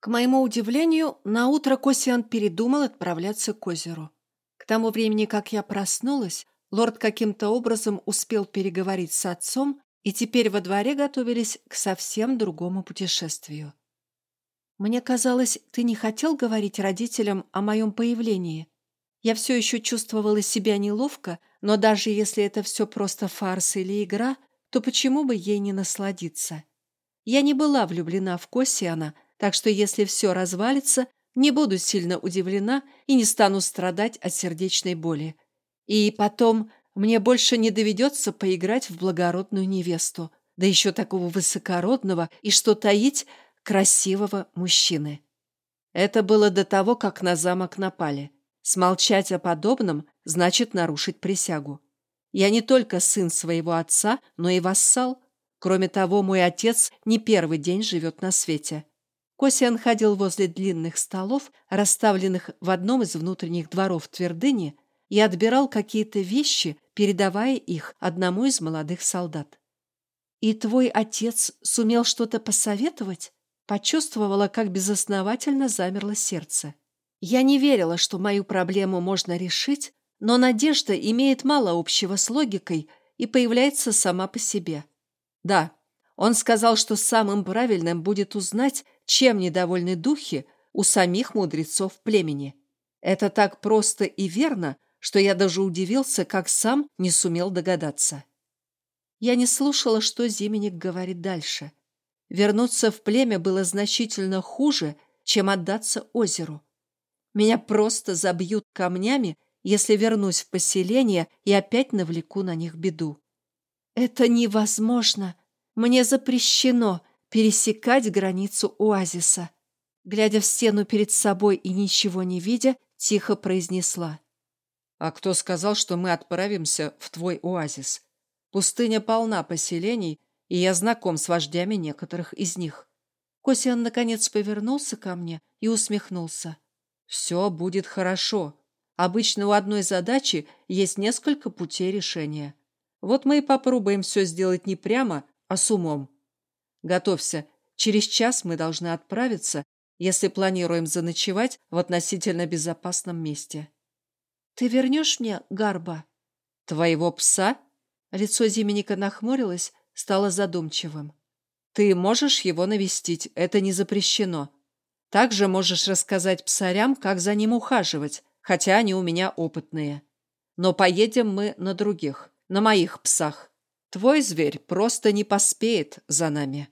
К моему удивлению, на утро Косиан передумал отправляться к озеру. К тому времени, как я проснулась, лорд каким-то образом успел переговорить с отцом, и теперь во дворе готовились к совсем другому путешествию. Мне казалось, ты не хотел говорить родителям о моем появлении. Я все еще чувствовала себя неловко, но даже если это все просто фарс или игра, то почему бы ей не насладиться? Я не была влюблена в Косиана, так что если все развалится, не буду сильно удивлена и не стану страдать от сердечной боли. И потом мне больше не доведется поиграть в благородную невесту, да еще такого высокородного и, что таить, красивого мужчины. Это было до того, как на замок напали. Смолчать о подобном значит нарушить присягу. Я не только сын своего отца, но и вассал. Кроме того, мой отец не первый день живет на свете. Косиан ходил возле длинных столов, расставленных в одном из внутренних дворов твердыни, и отбирал какие-то вещи, передавая их одному из молодых солдат. «И твой отец сумел что-то посоветовать?» Почувствовала, как безосновательно замерло сердце. Я не верила, что мою проблему можно решить, но надежда имеет мало общего с логикой и появляется сама по себе. Да, он сказал, что самым правильным будет узнать, чем недовольны духи у самих мудрецов племени. Это так просто и верно, что я даже удивился, как сам не сумел догадаться. Я не слушала, что Зименник говорит дальше. Вернуться в племя было значительно хуже, чем отдаться озеру. Меня просто забьют камнями, если вернусь в поселение и опять навлеку на них беду. Это невозможно, мне запрещено пересекать границу оазиса. Глядя в стену перед собой и ничего не видя, тихо произнесла. «А кто сказал, что мы отправимся в твой оазис? Пустыня полна поселений, и я знаком с вождями некоторых из них». Косиан наконец повернулся ко мне и усмехнулся. «Все будет хорошо. Обычно у одной задачи есть несколько путей решения. Вот мы и попробуем все сделать не прямо, а с умом. Готовься, через час мы должны отправиться, если планируем заночевать в относительно безопасном месте. Ты вернешь мне Гарба? Твоего пса? Лицо Зименника нахмурилось, стало задумчивым. Ты можешь его навестить, это не запрещено. Также можешь рассказать псарям, как за ним ухаживать, хотя они у меня опытные. Но поедем мы на других, на моих псах. Твой зверь просто не поспеет за нами.